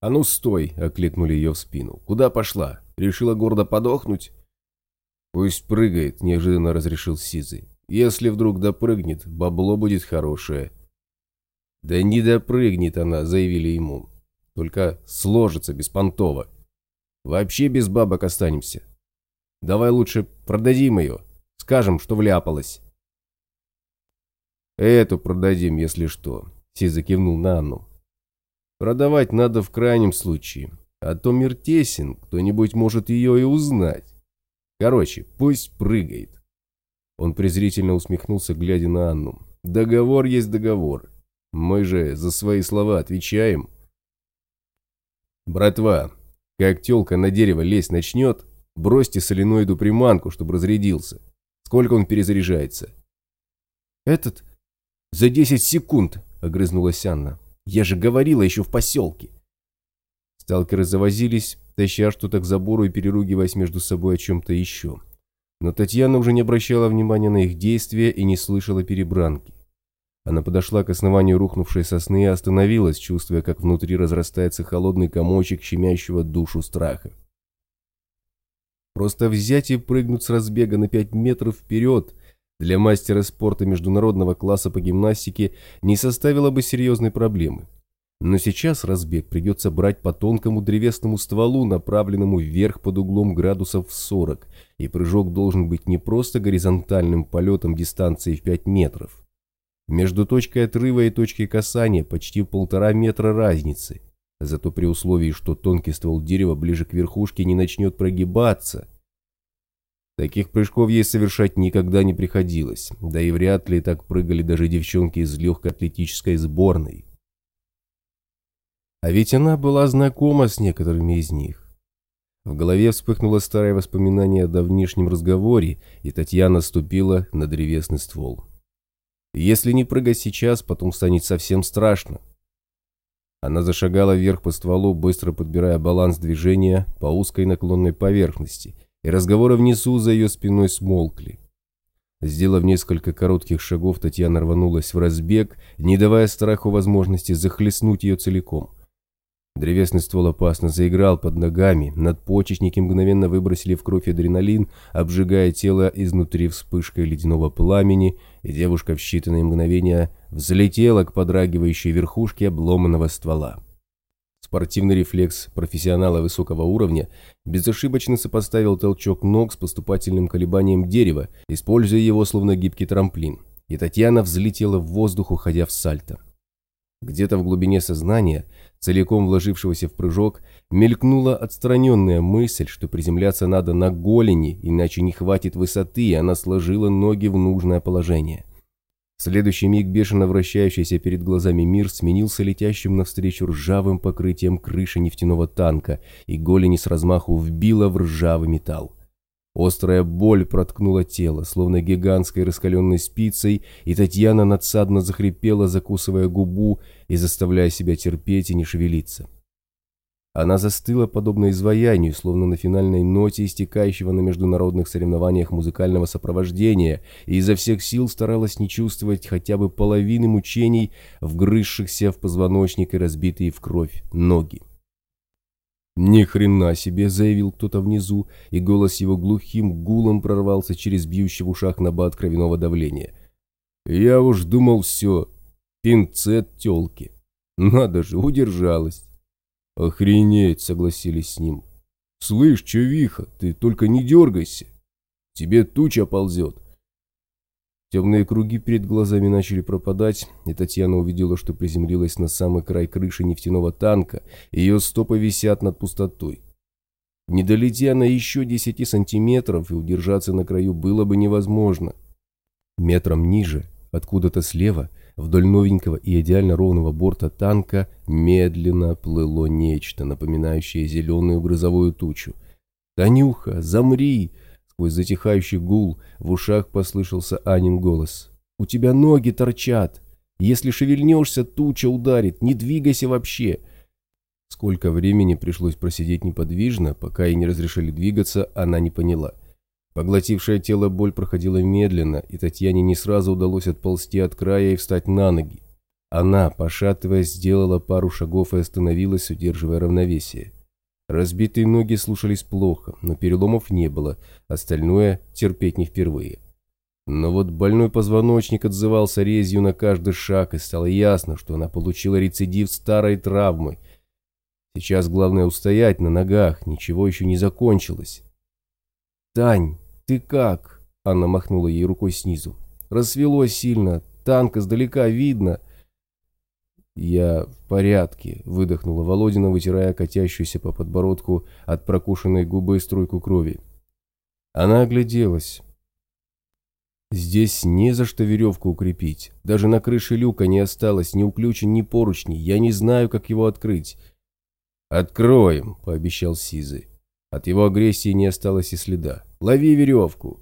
«А ну стой!» – окликнули ее в спину. «Куда пошла? Решила гордо подохнуть?» «Пусть прыгает», – неожиданно разрешил Сизый. «Если вдруг допрыгнет, бабло будет хорошее». «Да не допрыгнет она», – заявили ему. «Только сложится беспонтово. Вообще без бабок останемся. Давай лучше продадим ее, скажем, что вляпалась». «Эту продадим, если что», – Сиза кивнул на Анну. «Продавать надо в крайнем случае, а то мир тесен, кто-нибудь может ее и узнать. Короче, пусть прыгает». Он презрительно усмехнулся, глядя на Анну. «Договор есть договор. Мы же за свои слова отвечаем». «Братва, как тёлка на дерево лезть начнет, бросьте соленоиду приманку, чтобы разрядился. Сколько он перезаряжается?» «Этот «За десять секунд!» – огрызнулась Анна. «Я же говорила еще в поселке!» Сталкеры завозились, таща что-то к забору и переругиваясь между собой о чем-то еще. Но Татьяна уже не обращала внимания на их действия и не слышала перебранки. Она подошла к основанию рухнувшей сосны и остановилась, чувствуя, как внутри разрастается холодный комочек щемящего душу страха. Просто взять и прыгнуть с разбега на пять метров вперед для мастера спорта международного класса по гимнастике не составило бы серьезной проблемы. Но сейчас разбег придется брать по тонкому древесному стволу, направленному вверх под углом градусов в 40, и прыжок должен быть не просто горизонтальным полетом дистанцией в 5 метров. Между точкой отрыва и точкой касания почти полтора метра разницы. Зато при условии, что тонкий ствол дерева ближе к верхушке не начнет прогибаться – Таких прыжков ей совершать никогда не приходилось, да и вряд ли так прыгали даже девчонки из легкоатлетической сборной. А ведь она была знакома с некоторыми из них. В голове вспыхнуло старое воспоминание о давнишнем разговоре, и Татьяна ступила на древесный ствол. Если не прыгать сейчас, потом станет совсем страшно. Она зашагала вверх по стволу, быстро подбирая баланс движения по узкой наклонной поверхности – и разговоры внизу за ее спиной смолкли. Сделав несколько коротких шагов, Татьяна рванулась в разбег, не давая страху возможности захлестнуть ее целиком. Древесный ствол опасно заиграл под ногами, надпочечники мгновенно выбросили в кровь адреналин, обжигая тело изнутри вспышкой ледяного пламени, и девушка в считанные мгновения взлетела к подрагивающей верхушке обломанного ствола. Спортивный рефлекс профессионала высокого уровня безошибочно сопоставил толчок ног с поступательным колебанием дерева, используя его словно гибкий трамплин, и Татьяна взлетела в воздух, уходя в сальто. Где-то в глубине сознания, целиком вложившегося в прыжок, мелькнула отстраненная мысль, что приземляться надо на голени, иначе не хватит высоты, и она сложила ноги в нужное положение. В следующий миг бешено вращающийся перед глазами мир сменился летящим навстречу ржавым покрытием крыши нефтяного танка, и голени с размаху вбила в ржавый металл. Острая боль проткнула тело, словно гигантской раскаленной спицей, и Татьяна надсадно захрипела, закусывая губу и заставляя себя терпеть и не шевелиться. Она застыла подобно изваянию, словно на финальной ноте истекающего на международных соревнованиях музыкального сопровождения, и изо всех сил старалась не чувствовать хотя бы половины мучений, вгрызшихся в позвоночник и разбитые в кровь ноги. «Ни хрена себе!» — заявил кто-то внизу, и голос его глухим гулом прорвался через бьющий в ушах набат кровяного давления. «Я уж думал все, пинцет тёлки. Надо же, удержалась!» «Охренеть!» — согласились с ним. «Слышь, чувиха, ты только не дергайся! Тебе туча ползет!» Темные круги перед глазами начали пропадать, и Татьяна увидела, что приземлилась на самый край крыши нефтяного танка, и ее стопы висят над пустотой. Не долети она еще десяти сантиметров, и удержаться на краю было бы невозможно. Метром ниже, откуда-то слева, Вдоль новенького и идеально ровного борта танка медленно плыло нечто, напоминающее зеленую грозовую тучу. «Танюха, замри!» Сквозь затихающий гул в ушах послышался Анин голос. «У тебя ноги торчат! Если шевельнешься, туча ударит! Не двигайся вообще!» Сколько времени пришлось просидеть неподвижно, пока ей не разрешили двигаться, она не поняла. Поглотившее тело боль проходила медленно, и Татьяне не сразу удалось отползти от края и встать на ноги. Она, пошатываясь, сделала пару шагов и остановилась, удерживая равновесие. Разбитые ноги слушались плохо, но переломов не было, остальное терпеть не впервые. Но вот больной позвоночник отзывался резью на каждый шаг, и стало ясно, что она получила рецидив старой травмы. Сейчас главное устоять на ногах, ничего еще не закончилось. «Тань, ты как?» – Анна махнула ей рукой снизу. «Рассвело сильно, танк издалека видно». «Я в порядке», — выдохнула Володина, вытирая катящуюся по подбородку от прокушенной губы струйку крови. Она огляделась. «Здесь не за что веревку укрепить. Даже на крыше люка не осталось ни уключен, ни поручней. Я не знаю, как его открыть». «Откроем», — пообещал Сизы. От его агрессии не осталось и следа. «Лови веревку!»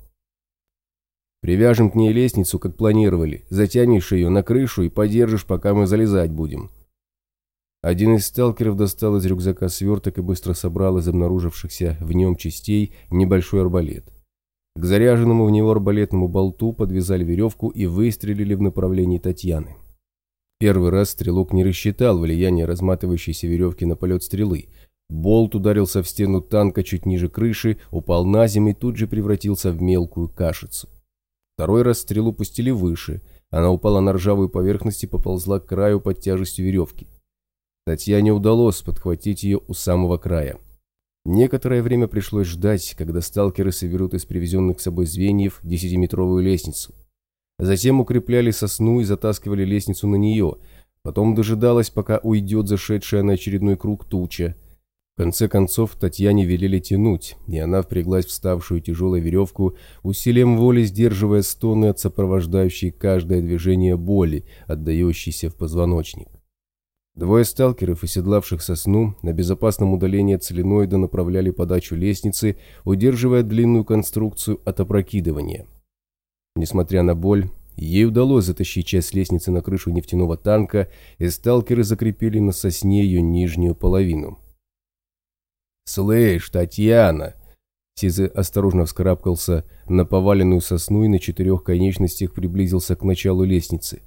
Привяжем к ней лестницу, как планировали. Затянешь ее на крышу и подержишь, пока мы залезать будем». Один из сталкеров достал из рюкзака сверток и быстро собрал из обнаружившихся в нем частей небольшой арбалет. К заряженному в него арбалетному болту подвязали веревку и выстрелили в направлении Татьяны. Первый раз стрелок не рассчитал влияние разматывающейся веревки на полет стрелы. Болт ударился в стену танка чуть ниже крыши, упал на землю и тут же превратился в мелкую кашицу. Второй раз стрелу пустили выше. Она упала на ржавую поверхность и поползла к краю под тяжестью веревки. Татьяне удалось подхватить ее у самого края. Некоторое время пришлось ждать, когда сталкеры соберут из привезенных с собой звеньев десятиметровую лестницу. Затем укрепляли сосну и затаскивали лестницу на нее. Потом дожидалась, пока уйдет зашедшая на очередной круг туча – конце концов, Татьяне велели тянуть, и она впряглась в ставшую тяжелой веревку, усилием воли сдерживая стоны от сопровождающей каждое движение боли, отдающейся в позвоночник. Двое сталкеров, оседлавших сосну, на безопасном удалении от соленоида направляли подачу лестницы, удерживая длинную конструкцию от опрокидывания. Несмотря на боль, ей удалось затащить часть лестницы на крышу нефтяного танка, и сталкеры закрепили на сосне ее нижнюю половину. «Слышь, Татьяна!» Сизы осторожно вскарабкался на поваленную сосну и на четырех конечностях приблизился к началу лестницы.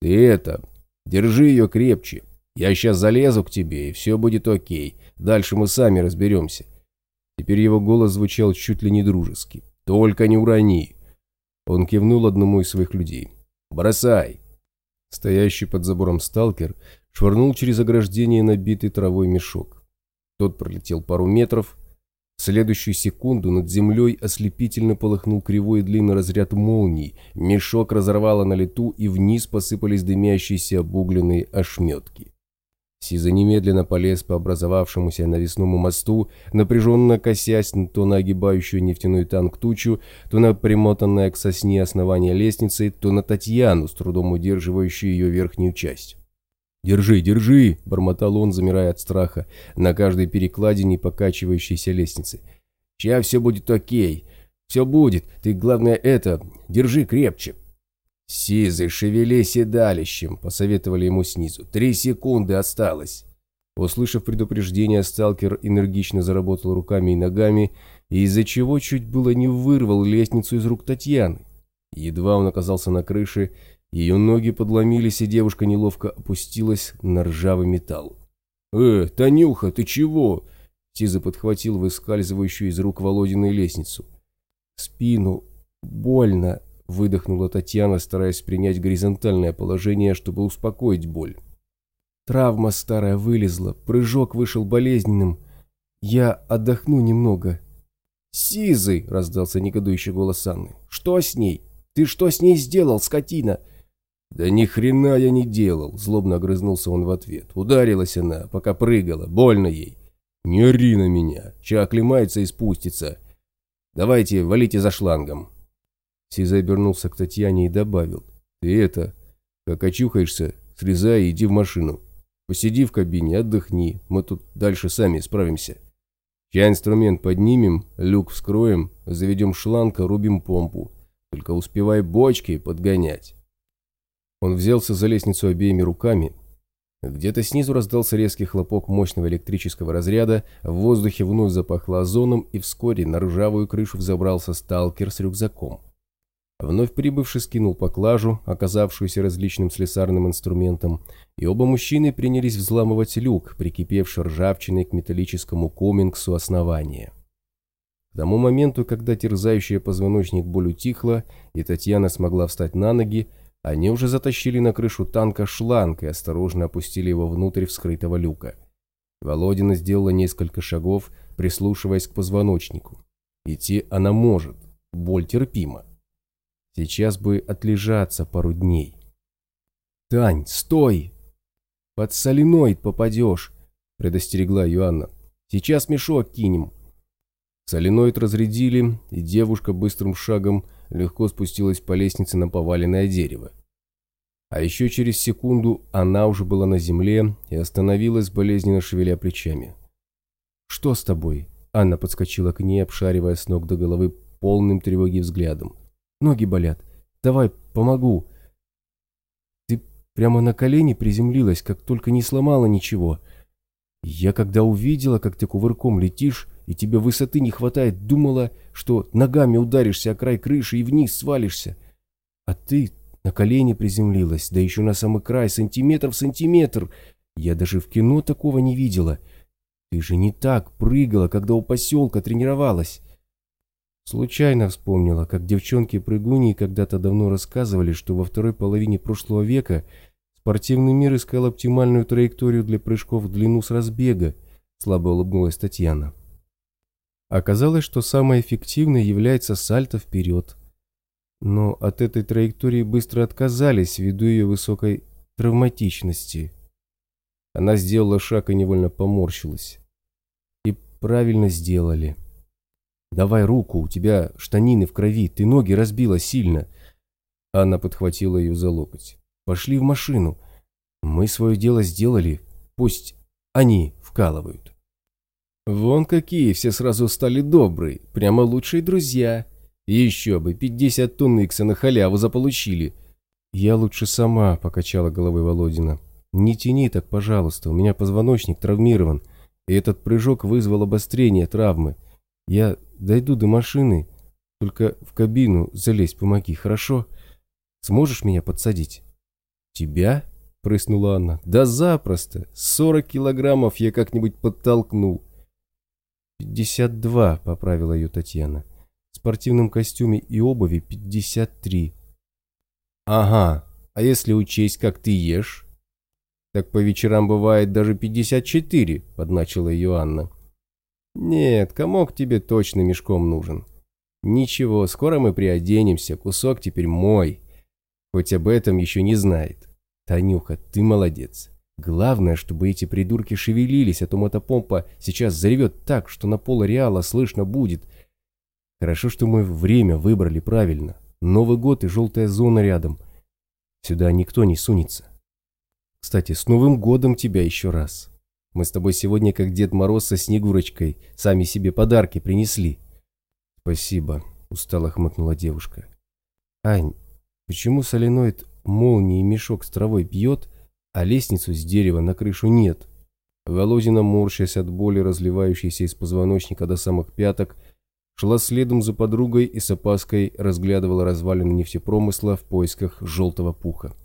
«Ты это, держи ее крепче. Я сейчас залезу к тебе, и все будет окей. Дальше мы сами разберемся». Теперь его голос звучал чуть ли не дружески. «Только не урони!» Он кивнул одному из своих людей. «Бросай!» Стоящий под забором сталкер швырнул через ограждение набитый травой мешок. Тот пролетел пару метров. В следующую секунду над землей ослепительно полыхнул кривой и длинный разряд молний. Мешок разорвало на лету, и вниз посыпались дымящиеся обугленные ошметки. Сиза немедленно полез по образовавшемуся навесному мосту, напряженно косясь то на огибающую нефтяной танк тучу, то на примотанное к сосне основание лестницы, то на Татьяну, с трудом удерживающую ее верхнюю часть. «Держи, держи!» – бормотал он, замирая от страха, на каждой перекладине покачивающейся лестницы. «Сейчас все будет окей. Все будет. Ты, главное, это, держи крепче». «Сизый, шевели седалищем», – посоветовали ему снизу. «Три секунды осталось». Услышав предупреждение, сталкер энергично заработал руками и ногами, из-за чего чуть было не вырвал лестницу из рук Татьяны. Едва он оказался на крыше, ее ноги подломились, и девушка неловко опустилась на ржавый металл. «Э, Танюха, ты чего?» Сиза подхватил выскальзывающую из рук Володиной лестницу. «Спину больно», — выдохнула Татьяна, стараясь принять горизонтальное положение, чтобы успокоить боль. «Травма старая вылезла, прыжок вышел болезненным. Я отдохну немного». «Сизый!» — раздался негодующий голос Анны. «Что с ней? Ты что с ней сделал, скотина?» «Да ни хрена я не делал», – злобно огрызнулся он в ответ. Ударилась она, пока прыгала, больно ей. «Не ори на меня, ча оклемается и спустится. Давайте, валите за шлангом». Сиза обернулся к Татьяне и добавил. «Ты это, как очухаешься, срезай и иди в машину. Посиди в кабине, отдохни, мы тут дальше сами справимся. Чай инструмент поднимем, люк вскроем, заведем шланг, рубим помпу. Только успевай бочки подгонять». Он взялся за лестницу обеими руками. Где-то снизу раздался резкий хлопок мощного электрического разряда, в воздухе вновь запахло озоном, и вскоре на ржавую крышу взобрался сталкер с рюкзаком. Вновь прибывший скинул поклажу, оказавшуюся различным слесарным инструментом, и оба мужчины принялись взламывать люк, прикипевший ржавчиной к металлическому комингсу основания. К тому моменту, когда терзающая позвоночник боль утихла, и Татьяна смогла встать на ноги, они уже затащили на крышу танка шланг и осторожно опустили его внутрь вскрытого люка. Володина сделала несколько шагов, прислушиваясь к позвоночнику. Идти она может, боль терпима. Сейчас бы отлежаться пару дней. «Тань, стой! Под соленоид попадешь!» – предостерегла Юанна. «Сейчас мешок кинем!» Соленоид разрядили, и девушка быстрым шагом легко спустилась по лестнице на поваленное дерево. А еще через секунду она уже была на земле и остановилась, болезненно шевеля плечами. «Что с тобой?» Анна подскочила к ней, обшаривая с ног до головы полным тревоги взглядом. Ноги болят. Давай, помогу. Ты прямо на колени приземлилась, как только не сломала ничего. Я когда увидела, как ты кувырком летишь, и тебе высоты не хватает, думала, что ногами ударишься о край крыши и вниз свалишься. А ты на колени приземлилась, да еще на самый край, сантиметр в сантиметр. Я даже в кино такого не видела. Ты же не так прыгала, когда у поселка тренировалась. Случайно вспомнила, как девчонки-прыгуни когда-то давно рассказывали, что во второй половине прошлого века спортивный мир искал оптимальную траекторию для прыжков в длину с разбега, слабо улыбнулась Татьяна. Оказалось, что самой эффективной является сальто вперед. Но от этой траектории быстро отказались ввиду ее высокой травматичности. Она сделала шаг и невольно поморщилась. И правильно сделали. «Давай руку, у тебя штанины в крови, ты ноги разбила сильно». Анна подхватила ее за локоть. «Пошли в машину. Мы свое дело сделали, пусть они вкалывают». «Вон какие, все сразу стали добрые, прямо лучшие друзья. Еще бы, 50 тонн икса на халяву заполучили». «Я лучше сама», — покачала головой Володина. «Не тяни так, пожалуйста, у меня позвоночник травмирован, и этот прыжок вызвал обострение травмы. Я дойду до машины, только в кабину залезь помоги, хорошо? Сможешь меня подсадить?» «Тебя?» – прыснула Анна. «Да запросто! Сорок килограммов я как-нибудь подтолкну!» «Пятьдесят два», – поправила ее Татьяна. «В спортивном костюме и обуви пятьдесят три». «Ага, а если учесть, как ты ешь?» «Так по вечерам бывает даже пятьдесят четыре», – подначила ее Анна. «Нет, комок тебе точно мешком нужен. Ничего, скоро мы приоденемся, кусок теперь мой. Хоть об этом еще не знает. Танюха, ты молодец. Главное, чтобы эти придурки шевелились, а то мотопомпа сейчас заревет так, что на пол реала слышно будет. Хорошо, что мы время выбрали правильно. Новый год и желтая зона рядом. Сюда никто не сунется. Кстати, с Новым годом тебя еще раз. Мы с тобой сегодня, как Дед Мороз со Снегурочкой, сами себе подарки принесли». «Спасибо», — устало хмыкнула девушка. «Ань, почему соленоид молнии мешок с травой бьет, а лестницу с дерева на крышу нет?» Володина, морщась от боли, разливающейся из позвоночника до самых пяток, шла следом за подругой и с опаской разглядывала развалины нефтепромысла в поисках желтого пуха.